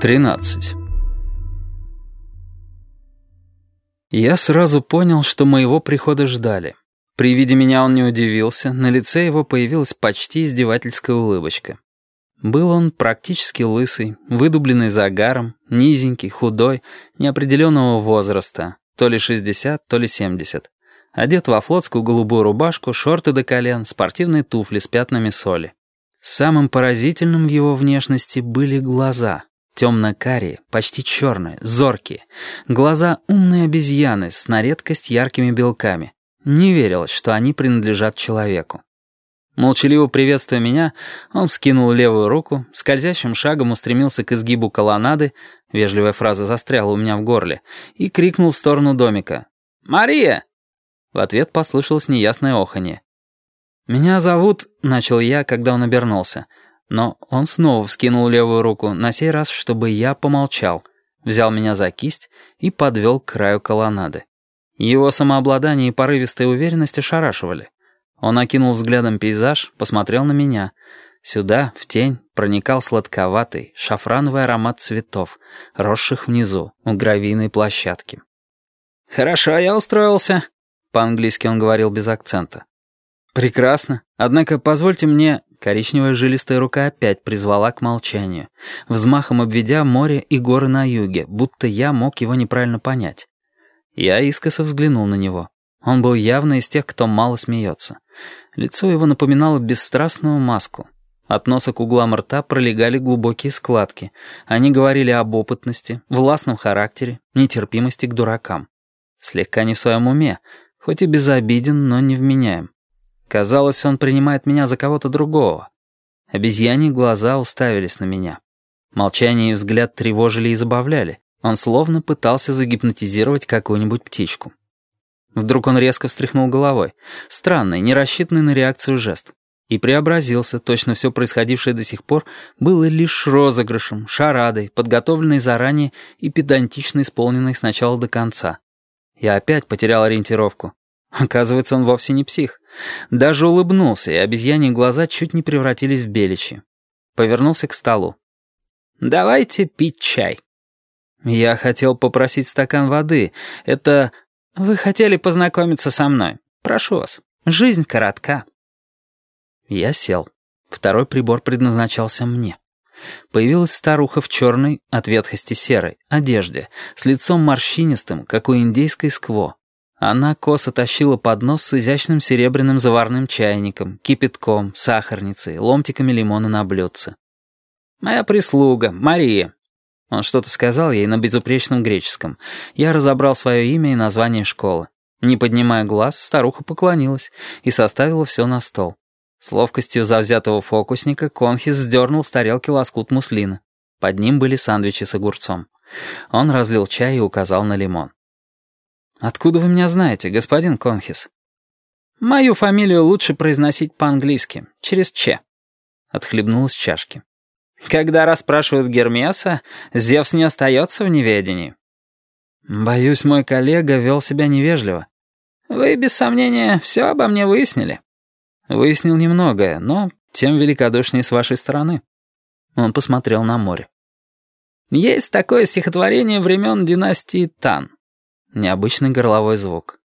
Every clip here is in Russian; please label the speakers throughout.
Speaker 1: 13. Я сразу понял, что моего прихода ждали. При виде меня он не удивился, на лице его появилась почти издевательская улыбочка. Был он практически лысый, выдубленный загаром, низенький, худой, неопределенного возраста, то ли 60, то ли 70. Одет во флотскую голубую рубашку, шорты до колен, спортивные туфли с пятнами соли. Самым поразительным в его внешности были глаза — Темно-карие, почти черные, зоркие. Глаза умной обезьяны с на редкость яркими белками. Не верилось, что они принадлежат человеку. Молчаливо приветствуя меня, он вскинул левую руку, скользящим шагом устремился к изгибу колоннады, вежливая фраза застряла у меня в горле, и крикнул в сторону домика. «Мария!» В ответ послышалось неясное оханье. «Меня зовут...» — начал я, когда он обернулся — но он снова вскинул левую руку, на сей раз, чтобы я помолчал, взял меня за кисть и подвел к краю колоннады. Его самообладание и порывистая уверенность ошарашивали. Он окинул взглядом пейзаж, посмотрел на меня. Сюда, в тень, проникал сладковатый, шафрановый аромат цветов, росших внизу, у гравийной площадки. «Хорошо я устроился», — по-английски он говорил без акцента. «Прекрасно. Однако позвольте мне...» Коричневая жилистая рука опять призвала к молчанию, взмахом обведя море и горы на юге, будто я мог его неправильно понять. Я искоса взглянул на него. Он был явно из тех, кто мало смеется. Лицо его напоминало бесстрастную маску. От носа к углам рта пролегали глубокие складки. Они говорили об опытности, властном характере, нетерпимости к дуракам. Слегка не в своем уме, хоть и безобиден, но невменяем. Казалось, он принимает меня за кого-то другого. Обезьяньи глаза уставились на меня. Молчание и взгляд тревожили и забавляли. Он словно пытался загипнотизировать какую-нибудь птичку. Вдруг он резко встряхнул головой. Странный, не рассчитанный на реакцию жест. И преобразился, точно все происходившее до сих пор было лишь розыгрышем, шарадой, подготовленной заранее и педантично исполненной с начала до конца. Я опять потерял ориентировку. Оказывается, он вовсе не псих. Даже улыбнулся, и обезьяньи глаза чуть не превратились в беличьи. Повернулся к столу. «Давайте пить чай». «Я хотел попросить стакан воды. Это... Вы хотели познакомиться со мной. Прошу вас. Жизнь коротка». Я сел. Второй прибор предназначался мне. Появилась старуха в черной, от ветхости серой, одежде, с лицом морщинистым, как у индейской скво. Она косо тащила поднос с изящным серебряным заварным чайником, кипятком, сахарницей, ломтиками лимона на блюдце. «Моя прислуга, Мария». Он что-то сказал ей на безупречном греческом. Я разобрал свое имя и название школы. Не поднимая глаз, старуха поклонилась и составила все на стол. С ловкостью завзятого фокусника Конхис сдернул с тарелки лоскут муслина. Под ним были сандвичи с огурцом. Он разлил чай и указал на лимон. «Откуда вы меня знаете, господин Конхис?» «Мою фамилию лучше произносить по-английски, через «ч». Отхлебнул из чашки. «Когда расспрашивают Гермеса, Зевс не остается в неведении». «Боюсь, мой коллега вел себя невежливо». «Вы, без сомнения, все обо мне выяснили». «Выяснил немногое, но тем великодушнее с вашей стороны». Он посмотрел на море. «Есть такое стихотворение времен династии Тан». Необычный горловой звук.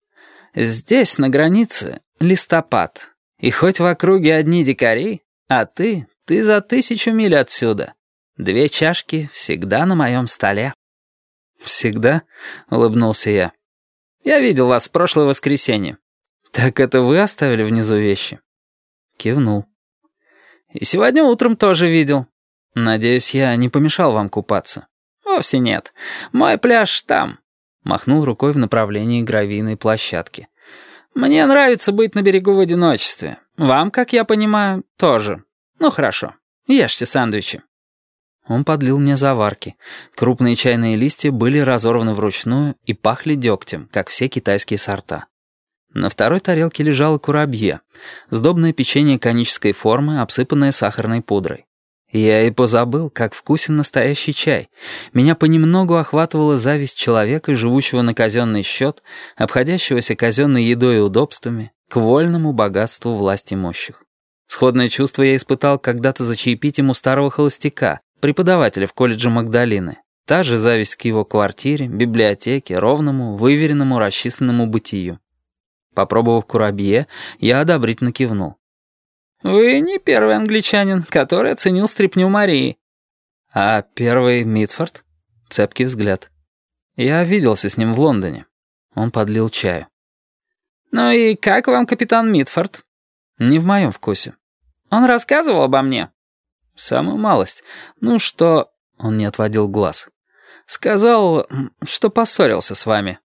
Speaker 1: «Здесь, на границе, листопад. И хоть в округе одни дикари, а ты, ты за тысячу миль отсюда. Две чашки всегда на моем столе». «Всегда?» — улыбнулся я. «Я видел вас в прошлое воскресенье». «Так это вы оставили внизу вещи?» Кивнул. «И сегодня утром тоже видел. Надеюсь, я не помешал вам купаться?» «Вовсе нет. Мой пляж там, Махнул рукой в направлении гравийной площадки. «Мне нравится быть на берегу в одиночестве. Вам, как я понимаю, тоже. Ну хорошо, ешьте сэндвичи». Он подлил мне заварки. Крупные чайные листья были разорваны вручную и пахли дегтем, как все китайские сорта. На второй тарелке лежало курабье, сдобное печенье конической формы, обсыпанное сахарной пудрой. Я и позабыл, как вкусен настоящий чай. Меня понемногу охватывала зависть человека, живущего на казенный счет, обходящегося казенной едой и удобствами, к вольному богатству власти имущих. Сходное чувство я испытал когда-то за чаепитием у старого холостяка, преподавателя в колледже Магдалины. Та же зависть к его квартире, библиотеке, ровному, выверенному, расчисленному бытию. Попробовав курабье, я одобрительно кивнул. «Вы не первый англичанин, который оценил стряпню Марии». «А первый Митфорд?» Цепкий взгляд. «Я виделся с ним в Лондоне». Он подлил чаю. «Ну и как вам капитан Митфорд?» «Не в моем вкусе». «Он рассказывал обо мне?» «Самую малость. Ну что...» Он не отводил глаз. «Сказал, что поссорился с вами».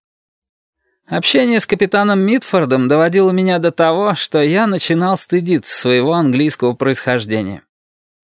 Speaker 1: Общение с капитаном Митфордом доводило меня до того, что я начинал стыдиться своего английского происхождения.